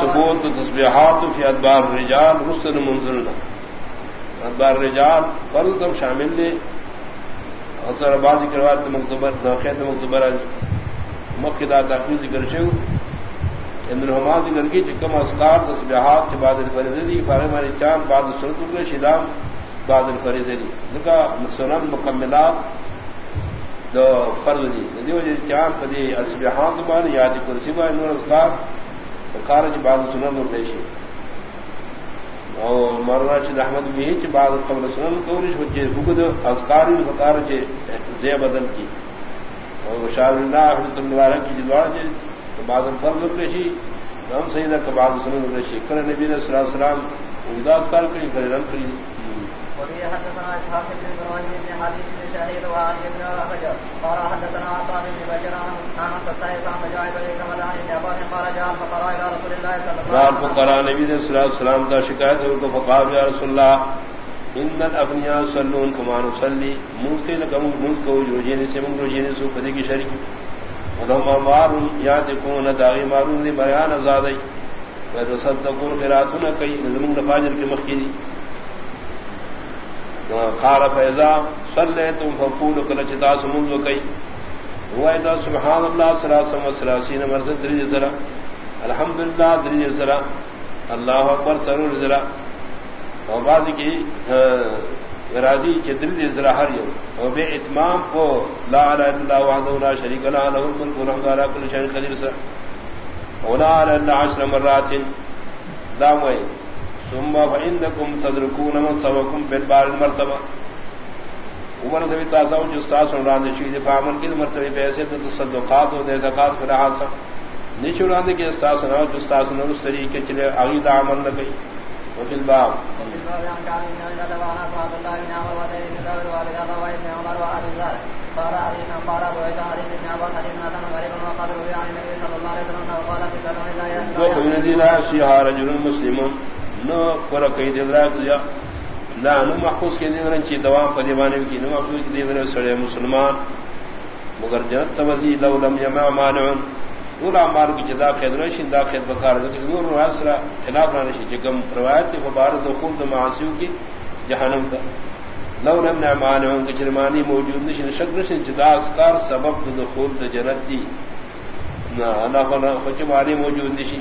ثبوت تصبیحات فی ادبار رجال رسل منظر ادبار رجال فرض کم شامل دے۔ اثر آباد کروات مکتبر خیت مکتبر مکھدا تحفظ ذکر شو اندر ہما ذکر کی چکم اسکار تصبیحات کے بعد الفرزی فارم علی چاند بعد سنت شدام بعد الفرزی ذکا سنن مکملات دو فرض دی. دی وجہ چاند پدی اسبحان زبان یاد کرسی با نور اذکار خارج بعد سنن نور دیشی او مرنا چ احمد بھی چ بعد قبل سنن کوریش وجہ بگد اذکار فقار چ زی بدل کی. او بشار اللہ حضرت مبارک کی جوار چ بعد فرض کرشی ہم سیدہ کا بعد سنن کرشی کر نبی صلی اللہ علیہ وسلم اذا اذکار کری کر رن کری وفي حدثنا اسحاق بن ابراهيم بن حبيب بن شهيد وعلي بن رجب قال حدثنا عطاء بن بشر عن التصيب عن مجاهد بن رمضان بن عباس قال جاء الفقراء الى رسول الله صلى الله عليه وسلم. الفقراء نبی صلی اللہ علیہ وسلم کا شکایت ہے تو فقال یا رسول اللہ ان الابنیاء صلون كما نصلي ممكن لكم ملك وجوجين سے من وجوجين سو پدی کی شریک۔ ولهم اموار یاتكون داغی مارون دی بیان آزادی وتصدقون قراتنا کئی نظم فاجر کے مخکی قال فیضا صلی تم فقول کل چتا سمون و کئی۔ وایدا سبحان اللہ سلاسم و سلاسین مرد دری ذرا الحمدللہ دری ذرا اللہ اکبر سرور ذرا اور بعد کی راضی کے دل ذرا ہر یوم۔ اور بے اتمام کو لا الہ الا اللہ وحدہ لا شریک له له الملک وله الحمد كل شيء قدير سر ولا الہ الا عشر مرات۔ داموئی ثم فإنكم تدركون من سبقكم بالبار المرتبة. عمر سے بھی تازہ جو استاد سن رہا شید فامن کی مرتبہ پیسے تو تصدقات و دے زکات پر حاصل۔ نیچے اڑانے کے استاد سنا جو استاد سنا اس طریقے چلے آگے دامن نہ گئی وفي الباب قال أبينا قال أبو عيسى حديث ابن عباس حديث ناتن غريب وقد روي عن النبي صلى الله عليه وسلم وقال في كلام الله ومن الذين أشيها رجل مسلم نو پر کئی دل رہا کیا نہ نو محفوظ کے دن چی دوام پدی بانے کی نو محفوظ کے دن سڑے مسلمان. مگر جنت توزی لو لم یمع مانعون اولا مار کی جدا خید رشی دا خید بکار دا کہ نور راسرا خلاف رانے شی جگم روایت تی فبارد و خود معاسیو کی جہنم کا لو لم نع مانعون کی موجود نشی نشک نشی جدا اسکار سبب دخول دا جنت تی نا، اللہ خچمانی موجود نشی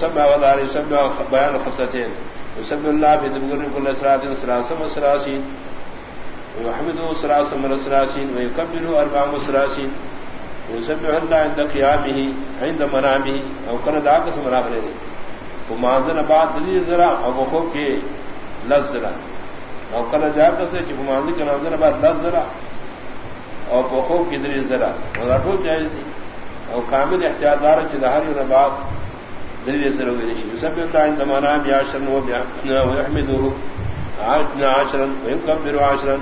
سب وضع سب بیان خصتين. وسب الله في ذكر كل اسرات سراسم وسراسين ويحمده سراسم وسراسين ويكبره اربع وسراسين ويسبح الله عند قيامه، عند منامه او كان ذاك اسم راغله ومازن بعد ذي زرا او خوف کے لزرا او كان ذاك سے کہ مازن کے نظر بعد لزرا او خوف کی ذری زرا اور ٹھو جائز دی او کامل احتیاط دار چ ظاہر اور بعد دلیل سر ہوئی نشی سب اللہ عندما نام یاشرن و بیعنا و یحمدوه عاشرن و یکبر عاشرن